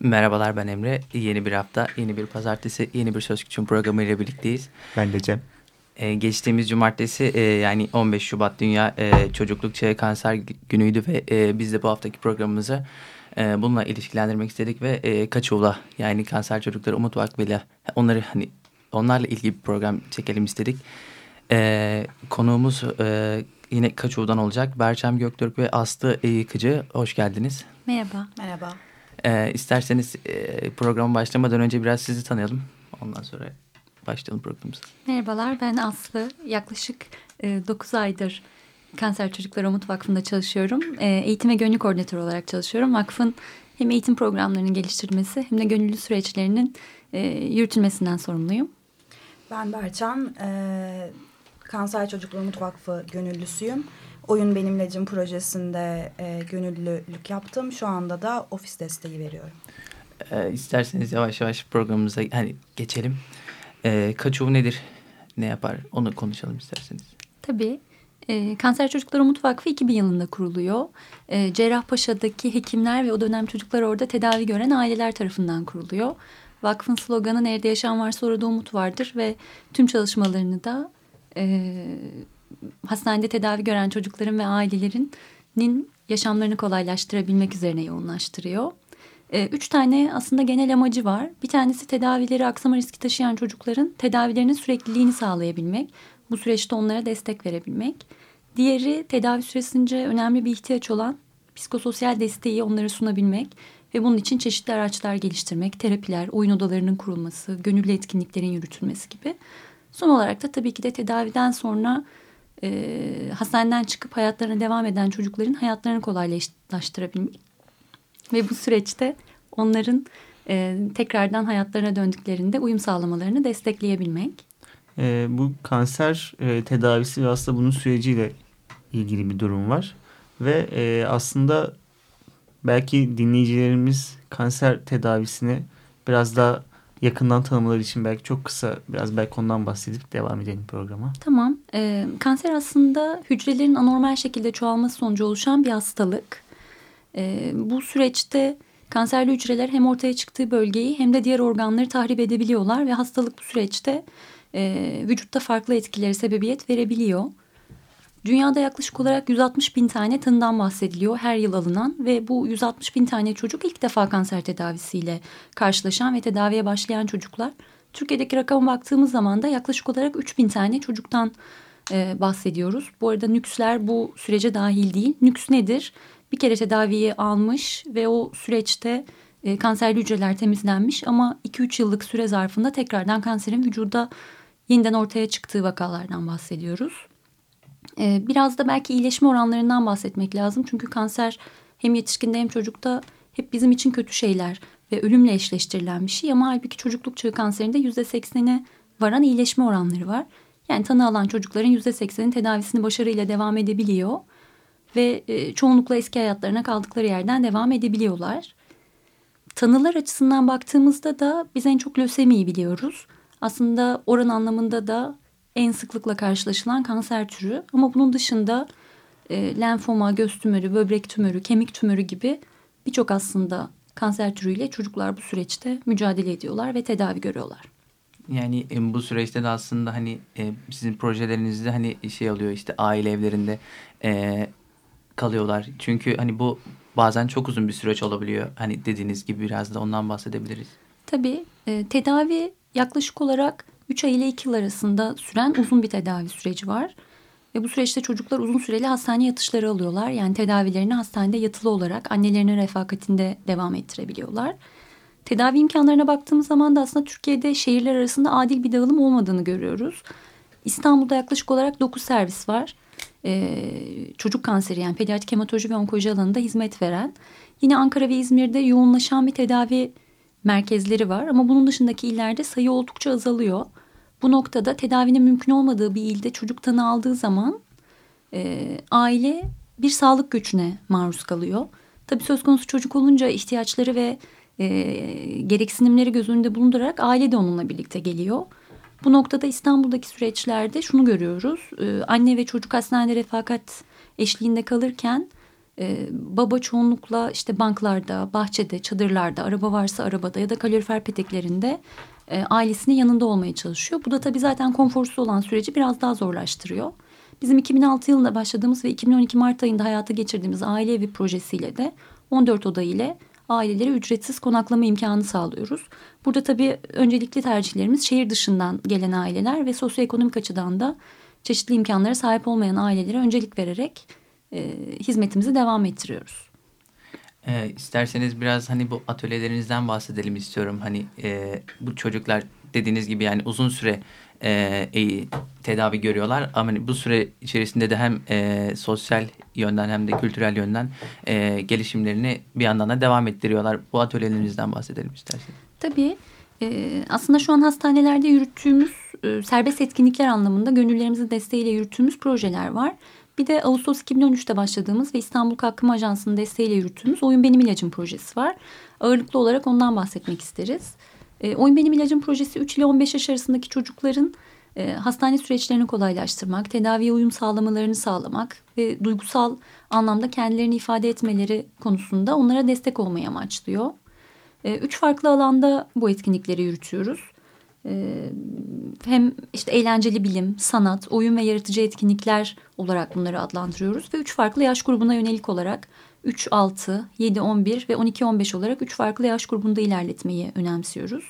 Merhabalar ben Emre. Yeni bir hafta, yeni bir pazartesi, yeni bir Söz Küçüğün programı ile birlikteyiz. Ben de Cem. Ee, geçtiğimiz cumartesi e, yani 15 Şubat Dünya e, Çocukluk Çağı Kanser Günü'ydü ve e, biz de bu haftaki programımızı e, bununla ilişkilendirmek istedik ve e, Kaçoğla yani Kanser Çocukları Umut Vakfı ile onları hani onlarla ilgili bir program çekelim istedik. E, konuğumuz e, yine Kaçoğlu'dan olacak. Berçem Göktürk ve Aslı Yıkıcı. Hoş geldiniz. Merhaba. Merhaba. E, isterseniz e, programa başlamadan önce biraz sizi tanıyalım. Ondan sonra başlayalım programımıza. Merhabalar ben Aslı. Yaklaşık e, 9 aydır Kanser Çocukları Umut Vakfı'nda çalışıyorum. E, eğitim ve gönüllü koordinatör olarak çalışıyorum. Vakfın hem eğitim programlarının geliştirilmesi hem de gönüllü süreçlerinin e, yürütülmesinden sorumluyum. Ben Berçan. E, Kanser Çocukları Umut Vakfı gönüllüsüyüm. Oyun Benimlecim projesinde e, gönüllülük yaptım. Şu anda da ofis desteği veriyorum. E, isterseniz yavaş yavaş programımıza hani geçelim. E, kaçuğu nedir? Ne yapar? Onu konuşalım isterseniz. Tabii. E, Kanser Çocukları Umut Vakfı 2000 yılında kuruluyor. E, Cerrahpaşa'daki hekimler ve o dönem çocuklar orada tedavi gören aileler tarafından kuruluyor. Vakfın sloganı nerede yaşam varsa orada umut vardır ve tüm çalışmalarını da e, hastanede tedavi gören çocukların ve ailelerinin yaşamlarını kolaylaştırabilmek üzerine yoğunlaştırıyor. E, üç tane aslında genel amacı var. Bir tanesi tedavileri aksama riski taşıyan çocukların tedavilerinin sürekliliğini sağlayabilmek. Bu süreçte onlara destek verebilmek. Diğeri tedavi süresince önemli bir ihtiyaç olan psikososyal desteği onlara sunabilmek ve bunun için çeşitli araçlar geliştirmek, terapiler, oyun odalarının kurulması, gönüllü etkinliklerin yürütülmesi gibi. Son olarak da tabii ki de tedaviden sonra e, hastaneden çıkıp hayatlarına devam eden çocukların hayatlarını kolaylaştırabilmek. Ve bu süreçte onların e, tekrardan hayatlarına döndüklerinde uyum sağlamalarını destekleyebilmek. E, bu kanser e, tedavisi ve aslında bunun süreciyle ilgili bir durum var. Ve e, aslında belki dinleyicilerimiz kanser tedavisini biraz daha yakından tanımaları için belki çok kısa biraz belki ondan bahsedip devam edelim programa. Tamam. E, kanser aslında hücrelerin anormal şekilde çoğalması sonucu oluşan bir hastalık. E, bu süreçte kanserli hücreler hem ortaya çıktığı bölgeyi hem de diğer organları tahrip edebiliyorlar ve hastalık bu süreçte e, vücutta farklı etkileri sebebiyet verebiliyor. Dünyada yaklaşık olarak 160 bin tane tanıdan bahsediliyor her yıl alınan ve bu 160 bin tane çocuk ilk defa kanser tedavisiyle karşılaşan ve tedaviye başlayan çocuklar. Türkiye'deki rakama baktığımız zaman da yaklaşık olarak 3 bin tane çocuktan e, bahsediyoruz. Bu arada nüksler bu sürece dahil değil. Nüks nedir? Bir kere tedaviyi almış ve o süreçte e, kanserli hücreler temizlenmiş ama 2-3 yıllık süre zarfında tekrardan kanserin vücuda yeniden ortaya çıktığı vakalardan bahsediyoruz. Ee, biraz da belki iyileşme oranlarından bahsetmek lazım. Çünkü kanser hem yetişkinde hem çocukta hep bizim için kötü şeyler ve ölümle eşleştirilen bir şey. Ama halbuki çocukluk çağı kanserinde yüzde seksene varan iyileşme oranları var. Yani tanı alan çocukların yüzde sekseni tedavisini başarıyla devam edebiliyor. Ve e, çoğunlukla eski hayatlarına kaldıkları yerden devam edebiliyorlar. Tanılar açısından baktığımızda da biz en çok lösemiyi biliyoruz. Aslında oran anlamında da en sıklıkla karşılaşılan kanser türü. Ama bunun dışında e, lenfoma, göz tümörü, böbrek tümörü, kemik tümörü gibi birçok aslında kanser türüyle çocuklar bu süreçte mücadele ediyorlar ve tedavi görüyorlar. Yani e, bu süreçte de aslında hani e, sizin projelerinizde hani şey oluyor işte aile evlerinde e, kalıyorlar. Çünkü hani bu bazen çok uzun bir süreç olabiliyor. Hani dediğiniz gibi biraz da ondan bahsedebiliriz. Tabii e, tedavi yaklaşık olarak 3 ay ile 2 yıl arasında süren uzun bir tedavi süreci var. Ve bu süreçte çocuklar uzun süreli hastane yatışları alıyorlar. Yani tedavilerini hastanede yatılı olarak annelerinin refakatinde devam ettirebiliyorlar. Tedavi imkanlarına baktığımız zaman da aslında Türkiye'de şehirler arasında adil bir dağılım olmadığını görüyoruz. İstanbul'da yaklaşık olarak 9 servis var. Ee, çocuk kanseri yani pediatrik hematoloji ve onkoloji alanında hizmet veren. Yine Ankara ve İzmir'de yoğunlaşan bir tedavi merkezleri var ama bunun dışındaki illerde sayı oldukça azalıyor. Bu noktada tedavinin mümkün olmadığı bir ilde çocuk tanı aldığı zaman e, aile bir sağlık göçüne maruz kalıyor. Tabii söz konusu çocuk olunca ihtiyaçları ve e, gereksinimleri göz önünde bulundurarak aile de onunla birlikte geliyor. Bu noktada İstanbul'daki süreçlerde şunu görüyoruz. E, anne ve çocuk hastanede refakat eşliğinde kalırken e, baba çoğunlukla işte banklarda, bahçede, çadırlarda, araba varsa arabada ya da kalorifer peteklerinde e, ailesinin yanında olmaya çalışıyor. Bu da tabii zaten konforsuz olan süreci biraz daha zorlaştırıyor. Bizim 2006 yılında başladığımız ve 2012 Mart ayında hayata geçirdiğimiz aile evi projesiyle de 14 oda ile ailelere ücretsiz konaklama imkanı sağlıyoruz. Burada tabii öncelikli tercihlerimiz şehir dışından gelen aileler ve sosyoekonomik açıdan da çeşitli imkanlara sahip olmayan ailelere öncelik vererek e, hizmetimizi devam ettiriyoruz. E, isterseniz biraz hani bu atölyelerinizden bahsedelim istiyorum. Hani e, bu çocuklar dediğiniz gibi yani uzun süre e, e, tedavi görüyorlar. Ama hani bu süre içerisinde de hem e, sosyal yönden hem de kültürel yönden e, gelişimlerini bir yandan da devam ettiriyorlar. Bu atölyelerinizden bahsedelim isterseniz. Tabii. E, aslında şu an hastanelerde yürüttüğümüz e, serbest etkinlikler anlamında gönüllerimizin desteğiyle yürüttüğümüz projeler var. Bir de Ağustos 2013'te başladığımız ve İstanbul Kalkınma Ajansı'nın desteğiyle yürüttüğümüz Oyun Benim İlacım projesi var. Ağırlıklı olarak ondan bahsetmek isteriz. E, Oyun Benim İlacım projesi 3 ile 15 yaş arasındaki çocukların e, hastane süreçlerini kolaylaştırmak, tedaviye uyum sağlamalarını sağlamak ve duygusal anlamda kendilerini ifade etmeleri konusunda onlara destek olmayı amaçlıyor. E, üç farklı alanda bu etkinlikleri yürütüyoruz. E, hem işte eğlenceli bilim, sanat, oyun ve yaratıcı etkinlikler olarak bunları adlandırıyoruz ve üç farklı yaş grubuna yönelik olarak 3, 6, 7, 11 ve 12, 15 olarak üç farklı yaş grubunda ilerletmeyi önemsiyoruz.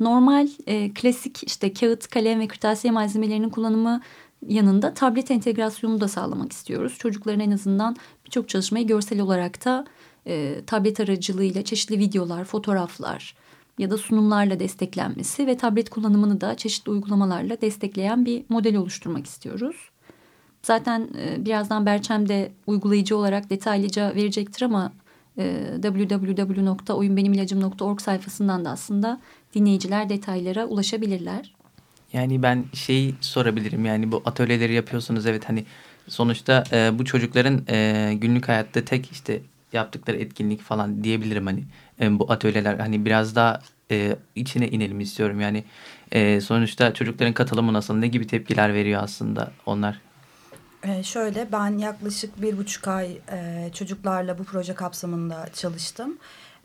Normal e, klasik işte kağıt, kalem ve kırtasiye malzemelerinin kullanımı yanında tablet entegrasyonunu da sağlamak istiyoruz. Çocukların en azından birçok çalışmayı görsel olarak da e, tablet aracılığıyla çeşitli videolar, fotoğraflar ya da sunumlarla desteklenmesi ve tablet kullanımını da çeşitli uygulamalarla destekleyen bir model oluşturmak istiyoruz. Zaten e, birazdan Berçem de uygulayıcı olarak detaylıca verecektir ama e, www.oyunbenimilacım.org sayfasından da aslında dinleyiciler detaylara ulaşabilirler. Yani ben şey sorabilirim yani bu atölyeleri yapıyorsunuz evet hani sonuçta e, bu çocukların e, günlük hayatta tek işte yaptıkları etkinlik falan diyebilirim hani e, bu atölyeler hani biraz daha e, içine inelim istiyorum yani e, sonuçta çocukların katılımı nasıl ne gibi tepkiler veriyor aslında onlar ee, şöyle ben yaklaşık bir buçuk ay e, çocuklarla bu proje kapsamında çalıştım.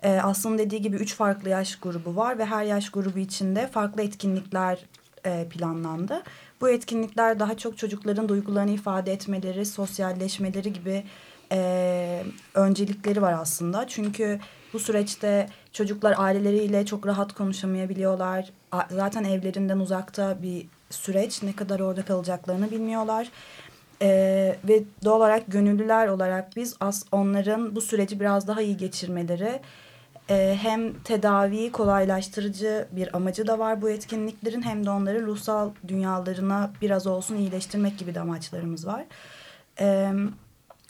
E, aslında dediği gibi üç farklı yaş grubu var ve her yaş grubu içinde farklı etkinlikler e, planlandı. Bu etkinlikler daha çok çocukların duygularını ifade etmeleri, sosyalleşmeleri gibi e, öncelikleri var aslında. Çünkü bu süreçte çocuklar aileleriyle çok rahat konuşamayabiliyorlar. Zaten evlerinden uzakta bir süreç. Ne kadar orada kalacaklarını bilmiyorlar. Ee, ve doğal olarak gönüllüler olarak biz as onların bu süreci biraz daha iyi geçirmeleri hem tedaviyi kolaylaştırıcı bir amacı da var bu etkinliklerin hem de onları ruhsal dünyalarına biraz olsun iyileştirmek gibi de amaçlarımız var. E,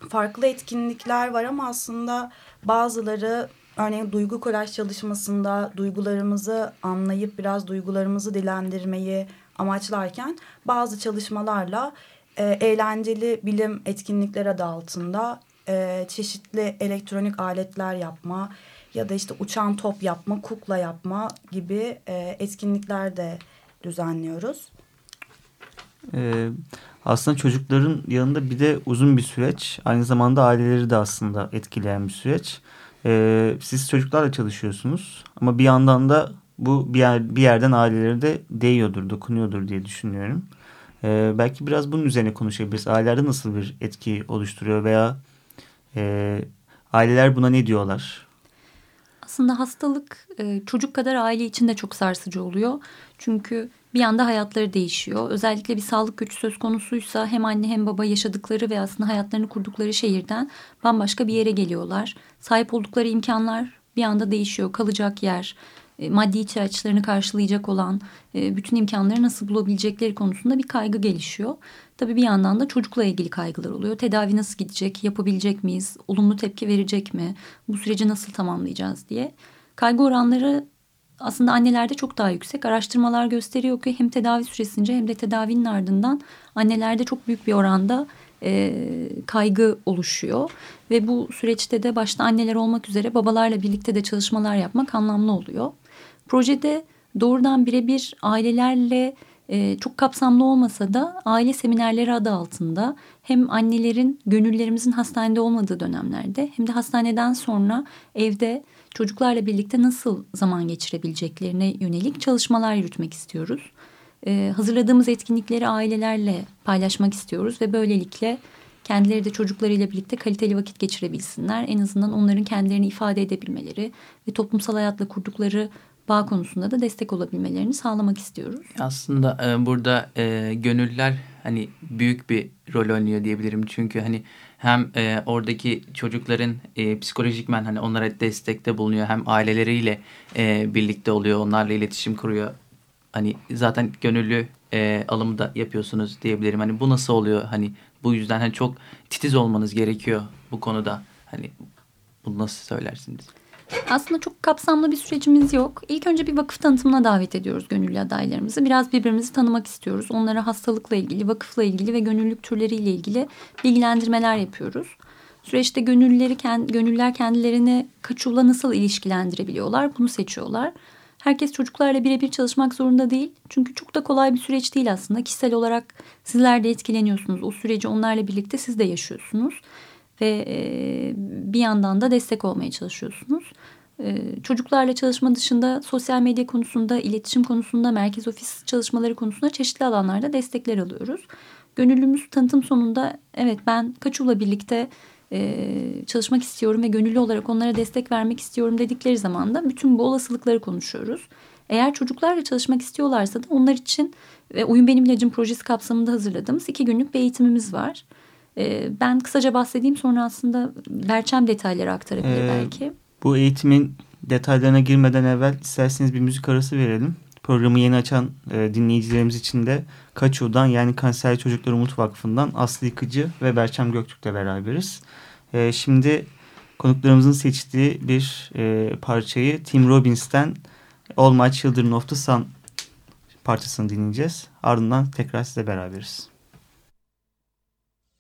farklı etkinlikler var ama aslında bazıları örneğin duygu kolaj çalışmasında duygularımızı anlayıp biraz duygularımızı dilendirmeyi amaçlarken bazı çalışmalarla e, eğlenceli bilim etkinlikler adı altında e, çeşitli elektronik aletler yapma ya da işte uçan top yapma, kukla yapma gibi e, etkinlikler de düzenliyoruz. Ee, aslında çocukların yanında bir de uzun bir süreç. Aynı zamanda aileleri de aslında etkileyen bir süreç. Ee, siz çocuklarla çalışıyorsunuz ama bir yandan da bu bir, yer, bir yerden aileleri de değiyordur, dokunuyordur diye düşünüyorum. Ee, belki biraz bunun üzerine konuşabiliriz. Ailelerde nasıl bir etki oluşturuyor veya e, aileler buna ne diyorlar? Aslında hastalık e, çocuk kadar aile için de çok sarsıcı oluyor. Çünkü bir anda hayatları değişiyor. Özellikle bir sağlık gücü söz konusuysa hem anne hem baba yaşadıkları ve aslında hayatlarını kurdukları şehirden bambaşka bir yere geliyorlar. Sahip oldukları imkanlar bir anda değişiyor. Kalacak yer, e, maddi ihtiyaçlarını karşılayacak olan e, bütün imkanları nasıl bulabilecekleri konusunda bir kaygı gelişiyor. Tabii bir yandan da çocukla ilgili kaygılar oluyor. Tedavi nasıl gidecek, yapabilecek miyiz, olumlu tepki verecek mi, bu süreci nasıl tamamlayacağız diye. kaygı oranları aslında annelerde çok daha yüksek. Araştırmalar gösteriyor ki hem tedavi süresince hem de tedavinin ardından annelerde çok büyük bir oranda e, kaygı oluşuyor. Ve bu süreçte de başta anneler olmak üzere babalarla birlikte de çalışmalar yapmak anlamlı oluyor. Projede doğrudan birebir ailelerle e, çok kapsamlı olmasa da aile seminerleri adı altında hem annelerin gönüllerimizin hastanede olmadığı dönemlerde hem de hastaneden sonra evde çocuklarla birlikte nasıl zaman geçirebileceklerine yönelik çalışmalar yürütmek istiyoruz. Ee, hazırladığımız etkinlikleri ailelerle paylaşmak istiyoruz ve böylelikle kendileri de çocuklarıyla birlikte kaliteli vakit geçirebilsinler. En azından onların kendilerini ifade edebilmeleri ve toplumsal hayatla kurdukları bağ konusunda da destek olabilmelerini sağlamak istiyoruz. Aslında e, burada e, gönüller hani büyük bir rol oynuyor diyebilirim. Çünkü hani hem e, oradaki çocukların e, psikolojikmen hani onlara destekte bulunuyor hem aileleriyle e, birlikte oluyor onlarla iletişim kuruyor hani zaten gönüllü e, alımı da yapıyorsunuz diyebilirim hani bu nasıl oluyor hani bu yüzden hani çok titiz olmanız gerekiyor bu konuda hani bunu nasıl söylersiniz? Aslında çok kapsamlı bir sürecimiz yok. İlk önce bir vakıf tanıtımına davet ediyoruz gönüllü adaylarımızı. Biraz birbirimizi tanımak istiyoruz. Onlara hastalıkla ilgili, vakıfla ilgili ve gönüllülük türleriyle ilgili bilgilendirmeler yapıyoruz. Süreçte gönüllüleri, gönüller kendilerini kaçuvla nasıl ilişkilendirebiliyorlar bunu seçiyorlar. Herkes çocuklarla birebir çalışmak zorunda değil. Çünkü çok da kolay bir süreç değil aslında. Kişisel olarak sizler de etkileniyorsunuz. O süreci onlarla birlikte siz de yaşıyorsunuz ve e, bir yandan da destek olmaya çalışıyorsunuz. E, çocuklarla çalışma dışında sosyal medya konusunda, iletişim konusunda, merkez ofis çalışmaları konusunda çeşitli alanlarda destekler alıyoruz. Gönüllümüz tanıtım sonunda evet ben Kaçu'la birlikte e, çalışmak istiyorum ve gönüllü olarak onlara destek vermek istiyorum dedikleri zaman da bütün bu olasılıkları konuşuyoruz. Eğer çocuklarla çalışmak istiyorlarsa da onlar için ve Oyun Benim İlacım projesi kapsamında hazırladığımız iki günlük bir eğitimimiz var. Ee, ben kısaca bahsedeyim sonra aslında Berçem detayları aktarabilir ee, belki. Bu eğitimin detaylarına girmeden evvel isterseniz bir müzik arası verelim. Programı yeni açan e, dinleyicilerimiz için de Kaçu'dan yani Kanser Çocukları Umut Vakfı'ndan Aslı Yıkıcı ve Berçem Göktürk'le beraberiz. E, şimdi konuklarımızın seçtiği bir e, parçayı Tim Robbins'ten All My Children of the Sun parçasını dinleyeceğiz. Ardından tekrar size beraberiz.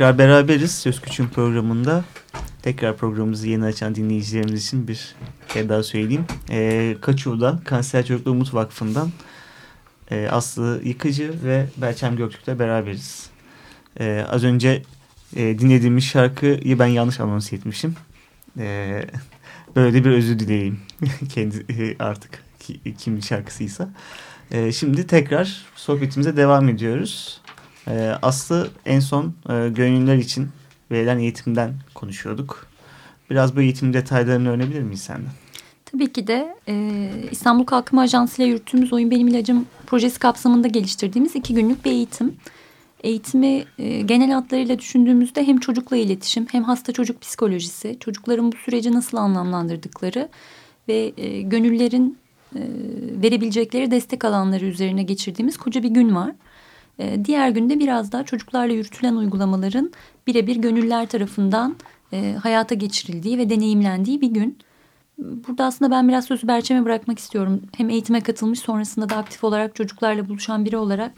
tekrar beraberiz Söz Küçüğün programında. Tekrar programımızı yeni açan dinleyicilerimiz için bir kere daha söyleyeyim. Ee, Kaçuğ'dan, Kanser Çocukluğu Umut Vakfı'ndan e, Aslı Yıkıcı ve Berçem Göktürk'le beraberiz. Ee, az önce e, dinlediğimiz şarkıyı ben yanlış anons etmişim. Ee, böyle bir özür dileyeyim. Kendi e, artık kimin şarkısıysa. Ee, şimdi tekrar sohbetimize devam ediyoruz. Ee, Aslı en son e, gönüllüler için verilen eğitimden konuşuyorduk. Biraz bu eğitim detaylarını öğrenebilir miyiz senden? Tabii ki de e, İstanbul Kalkınma Ajansı ile yürüttüğümüz Oyun Benim İlacım projesi kapsamında geliştirdiğimiz iki günlük bir eğitim. Eğitimi e, genel hatlarıyla düşündüğümüzde hem çocukla iletişim hem hasta çocuk psikolojisi, çocukların bu süreci nasıl anlamlandırdıkları ve e, gönüllerin e, verebilecekleri destek alanları üzerine geçirdiğimiz koca bir gün var. E, diğer günde biraz daha çocuklarla yürütülen uygulamaların birebir gönüller tarafından e, hayata geçirildiği ve deneyimlendiği bir gün. Burada aslında ben biraz sözü Berçem'e bırakmak istiyorum. Hem eğitime katılmış sonrasında da aktif olarak çocuklarla buluşan biri olarak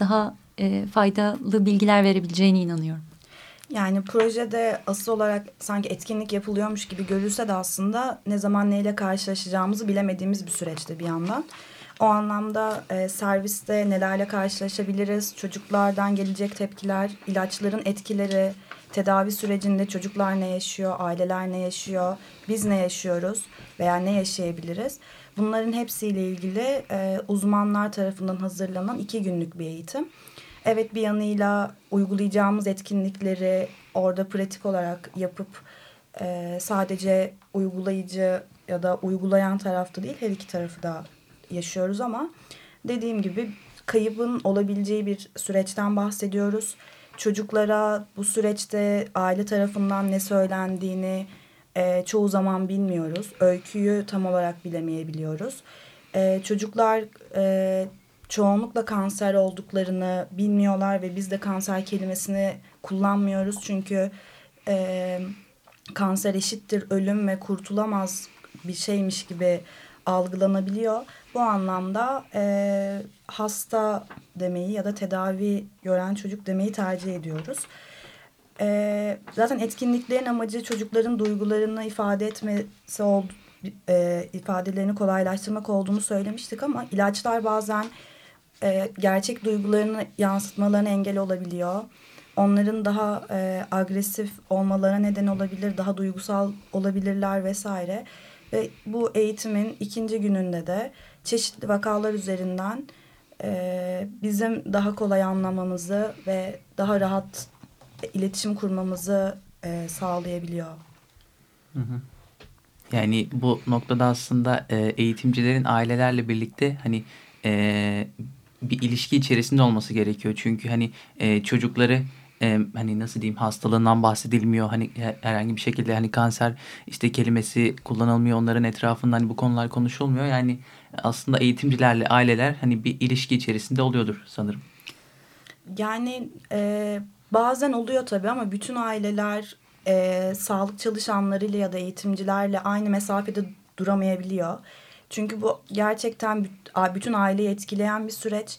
daha e, faydalı bilgiler verebileceğine inanıyorum. Yani projede asıl olarak sanki etkinlik yapılıyormuş gibi görülse de aslında ne zaman neyle karşılaşacağımızı bilemediğimiz bir süreçti bir yandan. O anlamda e, serviste nelerle karşılaşabiliriz, çocuklardan gelecek tepkiler, ilaçların etkileri, tedavi sürecinde çocuklar ne yaşıyor, aileler ne yaşıyor, biz ne yaşıyoruz veya ne yaşayabiliriz. Bunların hepsiyle ilgili e, uzmanlar tarafından hazırlanan iki günlük bir eğitim. Evet bir yanıyla uygulayacağımız etkinlikleri orada pratik olarak yapıp e, sadece uygulayıcı ya da uygulayan tarafta değil her iki tarafı da yaşıyoruz ama dediğim gibi kaybın olabileceği bir süreçten bahsediyoruz. Çocuklara bu süreçte aile tarafından ne söylendiğini e, çoğu zaman bilmiyoruz. Öyküyü tam olarak bilemeyebiliyoruz. E, çocuklar e, çoğunlukla kanser olduklarını bilmiyorlar ve biz de kanser kelimesini kullanmıyoruz. Çünkü e, kanser eşittir ölüm ve kurtulamaz bir şeymiş gibi algılanabiliyor. Bu anlamda e, hasta demeyi ya da tedavi gören çocuk demeyi tercih ediyoruz. E, zaten etkinliklerin amacı çocukların duygularını ifade etmesi oldu, e, ifadelerini kolaylaştırmak olduğunu söylemiştik ama ilaçlar bazen e, gerçek duygularını yansıtmalarına engel olabiliyor. Onların daha e, agresif olmalarına neden olabilir, daha duygusal olabilirler vesaire. Ve bu eğitimin ikinci gününde de çeşitli vakalar üzerinden e, bizim daha kolay anlamamızı ve daha rahat iletişim kurmamızı e, sağlayabiliyor. Hı hı. Yani bu noktada aslında e, eğitimcilerin ailelerle birlikte hani e, bir ilişki içerisinde olması gerekiyor. Çünkü hani e, çocukları e, hani nasıl diyeyim hastalığından bahsedilmiyor. Hani herhangi bir şekilde hani kanser işte kelimesi kullanılmıyor. Onların etrafında hani bu konular konuşulmuyor. Yani aslında eğitimcilerle aileler hani bir ilişki içerisinde oluyordur sanırım. Yani e, bazen oluyor tabii ama bütün aileler e, sağlık çalışanlarıyla ya da eğitimcilerle aynı mesafede duramayabiliyor. Çünkü bu gerçekten bütün aileyi etkileyen bir süreç.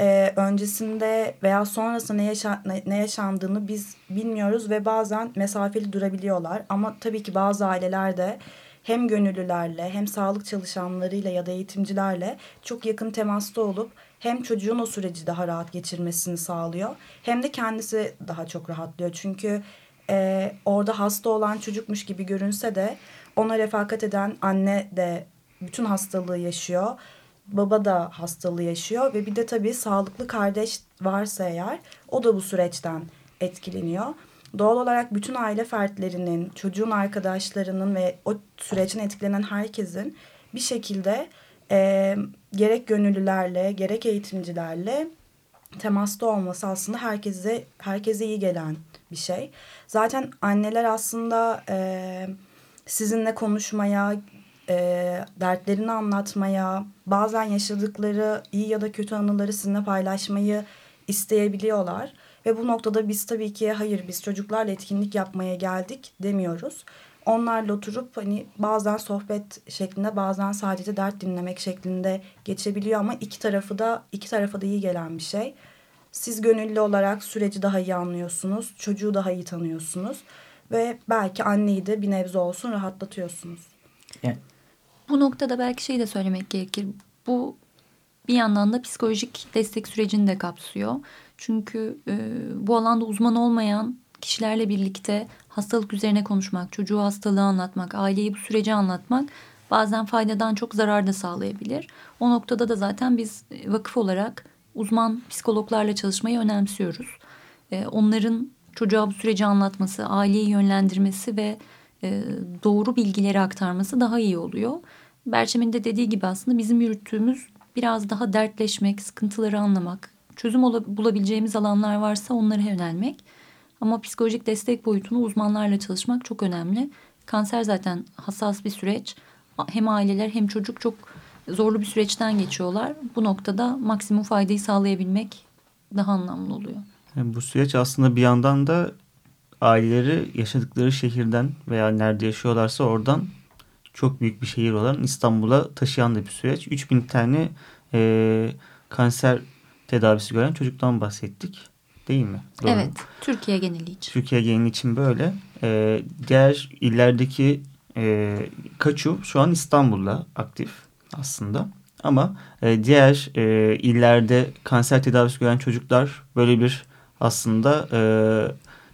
Ee, öncesinde veya sonrasında ne, yaşa ne yaşandığını biz bilmiyoruz ve bazen mesafeli durabiliyorlar. Ama tabii ki bazı ailelerde hem gönüllülerle hem sağlık çalışanlarıyla ya da eğitimcilerle çok yakın temasta olup hem çocuğun o süreci daha rahat geçirmesini sağlıyor hem de kendisi daha çok rahatlıyor. Çünkü e, orada hasta olan çocukmuş gibi görünse de ona refakat eden anne de bütün hastalığı yaşıyor. Baba da hastalığı yaşıyor ve bir de tabii sağlıklı kardeş varsa eğer o da bu süreçten etkileniyor. Doğal olarak bütün aile fertlerinin, çocuğun arkadaşlarının ve o sürecin etkilenen herkesin bir şekilde e, gerek gönüllülerle gerek eğitimcilerle temasta olması aslında herkese herkese iyi gelen bir şey. Zaten anneler aslında e, sizinle konuşmaya, e, dertlerini anlatmaya, bazen yaşadıkları iyi ya da kötü anıları sizinle paylaşmayı isteyebiliyorlar. Ve bu noktada biz tabii ki hayır biz çocuklarla etkinlik yapmaya geldik demiyoruz. Onlarla oturup hani bazen sohbet şeklinde bazen sadece dert dinlemek şeklinde geçebiliyor ama iki tarafı da iki tarafa da iyi gelen bir şey. Siz gönüllü olarak süreci daha iyi anlıyorsunuz, çocuğu daha iyi tanıyorsunuz ve belki anneyi de bir nebze olsun rahatlatıyorsunuz. Yani, Bu noktada belki şey de söylemek gerekir. Bu bir yandan da psikolojik destek sürecini de kapsıyor. Çünkü e, bu alanda uzman olmayan kişilerle birlikte hastalık üzerine konuşmak, çocuğu hastalığı anlatmak, aileyi bu süreci anlatmak bazen faydadan çok zarar da sağlayabilir. O noktada da zaten biz e, vakıf olarak uzman psikologlarla çalışmayı önemsiyoruz. E, onların çocuğa bu süreci anlatması, aileyi yönlendirmesi ve e, doğru bilgileri aktarması daha iyi oluyor. Berçem'in de dediği gibi aslında bizim yürüttüğümüz biraz daha dertleşmek, sıkıntıları anlamak, çözüm bulabileceğimiz alanlar varsa onlara yönelmek. Ama psikolojik destek boyutunu uzmanlarla çalışmak çok önemli. Kanser zaten hassas bir süreç. Hem aileler hem çocuk çok zorlu bir süreçten geçiyorlar. Bu noktada maksimum faydayı sağlayabilmek daha anlamlı oluyor. Yani bu süreç aslında bir yandan da aileleri yaşadıkları şehirden veya nerede yaşıyorlarsa oradan çok büyük bir şehir olan İstanbul'a taşıyan da bir süreç. 3000 tane e, kanser tedavisi gören çocuktan bahsettik. Değil mi? Doğru. Evet. Türkiye geneli için. Türkiye geneli için böyle. E, diğer illerdeki e, kaçu şu an İstanbul'da aktif aslında. Ama e, diğer e, illerde kanser tedavisi gören çocuklar böyle bir aslında e,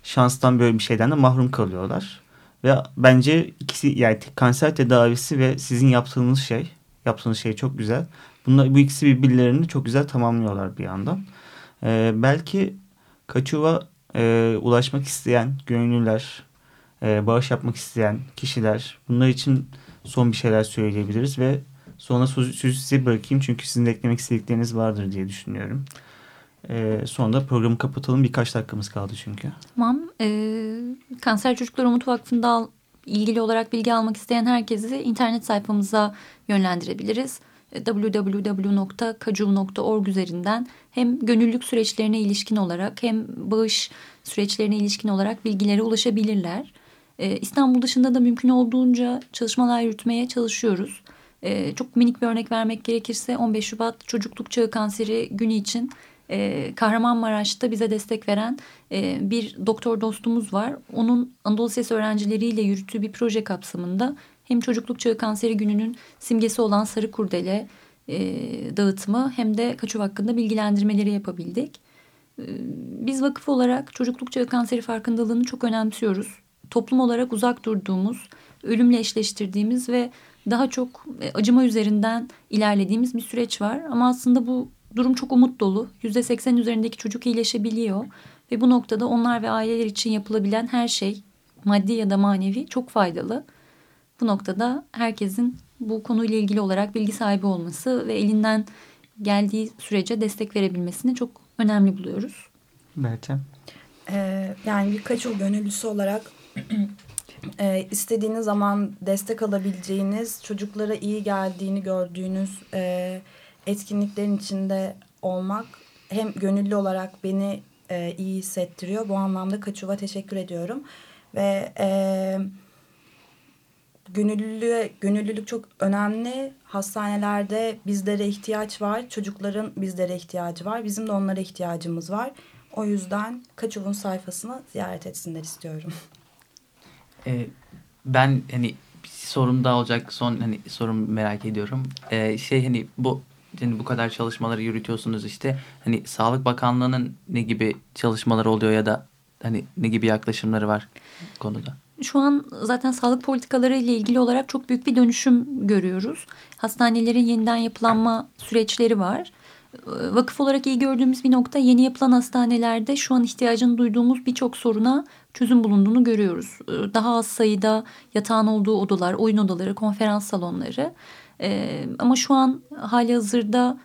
şanstan böyle bir şeyden de mahrum kalıyorlar. Ve bence ikisi yani kanser tedavisi ve sizin yaptığınız şey, yaptığınız şey çok güzel. Bunlar, bu ikisi birbirlerini çok güzel tamamlıyorlar bir yandan. Ee, belki Kaçuva e, ulaşmak isteyen gönüllüler, e, bağış yapmak isteyen kişiler bunlar için son bir şeyler söyleyebiliriz ve sonra sözü, sözü size bırakayım çünkü sizin de eklemek istedikleriniz vardır diye düşünüyorum. E, sonra da programı kapatalım. Birkaç dakikamız kaldı çünkü. Tamam. E, Kanser Çocuklar Umut Vakfı'nda ilgili olarak bilgi almak isteyen herkesi internet sayfamıza yönlendirebiliriz www.kacu.org üzerinden hem gönüllülük süreçlerine ilişkin olarak hem bağış süreçlerine ilişkin olarak bilgilere ulaşabilirler. Ee, İstanbul dışında da mümkün olduğunca çalışmalar yürütmeye çalışıyoruz. Ee, çok minik bir örnek vermek gerekirse 15 Şubat Çocukluk Çağı Kanseri günü için e, Kahramanmaraş'ta bize destek veren e, bir doktor dostumuz var. Onun Anadolu Lisesi öğrencileriyle yürüttüğü bir proje kapsamında hem çocukluk çağı kanseri gününün simgesi olan sarı kurdele e, dağıtımı hem de kaçuv hakkında bilgilendirmeleri yapabildik. E, biz vakıf olarak çocukluk çağı kanseri farkındalığını çok önemsiyoruz. Toplum olarak uzak durduğumuz, ölümle eşleştirdiğimiz ve daha çok e, acıma üzerinden ilerlediğimiz bir süreç var. Ama aslında bu durum çok umut dolu. Yüzde seksen üzerindeki çocuk iyileşebiliyor. Ve bu noktada onlar ve aileler için yapılabilen her şey maddi ya da manevi çok faydalı. Bu noktada herkesin bu konuyla ilgili olarak bilgi sahibi olması ve elinden geldiği sürece destek verebilmesini çok önemli buluyoruz. Meltem? Ee, yani birkaç yıl gönüllüsü olarak e, istediğiniz zaman destek alabileceğiniz, çocuklara iyi geldiğini gördüğünüz e, etkinliklerin içinde olmak hem gönüllü olarak beni e, iyi hissettiriyor. Bu anlamda Kaçuva teşekkür ediyorum. Ve... E, gönüllülüğe, gönüllülük çok önemli. Hastanelerde bizlere ihtiyaç var. Çocukların bizlere ihtiyacı var. Bizim de onlara ihtiyacımız var. O yüzden Kaçuv'un sayfasını ziyaret etsinler istiyorum. Ee, ben hani sorum daha olacak. Son hani sorum merak ediyorum. Ee, şey hani bu yani bu kadar çalışmaları yürütüyorsunuz işte. Hani Sağlık Bakanlığı'nın ne gibi çalışmaları oluyor ya da hani ne gibi yaklaşımları var konuda? Şu an zaten sağlık politikaları ile ilgili olarak çok büyük bir dönüşüm görüyoruz. Hastanelerin yeniden yapılanma süreçleri var. Vakıf olarak iyi gördüğümüz bir nokta yeni yapılan hastanelerde şu an ihtiyacını duyduğumuz birçok soruna çözüm bulunduğunu görüyoruz. Daha az sayıda yatağın olduğu odalar, oyun odaları, konferans salonları. Ama şu an hali hazırda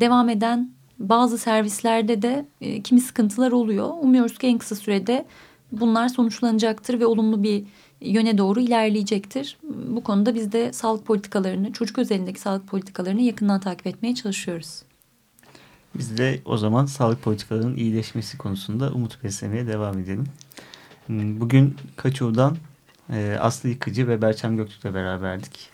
devam eden bazı servislerde de kimi sıkıntılar oluyor. Umuyoruz ki en kısa sürede bunlar sonuçlanacaktır ve olumlu bir yöne doğru ilerleyecektir. Bu konuda biz de sağlık politikalarını, çocuk özelindeki sağlık politikalarını yakından takip etmeye çalışıyoruz. Biz de o zaman sağlık politikalarının iyileşmesi konusunda umut beslemeye devam edelim. Bugün Kaçov'dan e, Aslı Yıkıcı ve Berçem Göktürk'le beraberdik.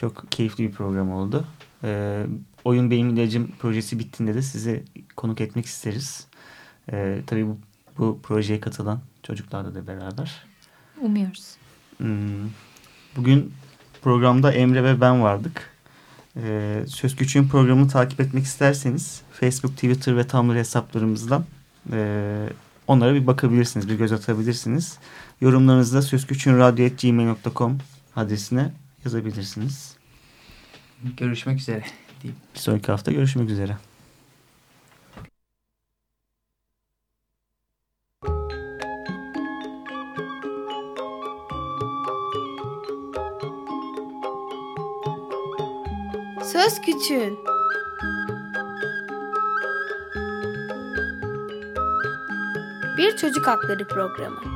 Çok keyifli bir program oldu. E, Oyun Benim İlacım projesi bittiğinde de sizi konuk etmek isteriz. E, tabii bu, bu projeye katılan çocuklarla da beraber. Umuyoruz. Hmm, Bugün programda Emre ve ben vardık. Ee, Söz Küçüğün programını takip etmek isterseniz Facebook, Twitter ve Tumblr hesaplarımızdan e, onlara bir bakabilirsiniz, bir göz atabilirsiniz. Yorumlarınızı da sözküçüğünradyo.gmail.com adresine yazabilirsiniz. Görüşmek üzere diyeyim. Bir sonraki hafta görüşmek üzere. Söz Küçüğün Bir Çocuk Hakları Programı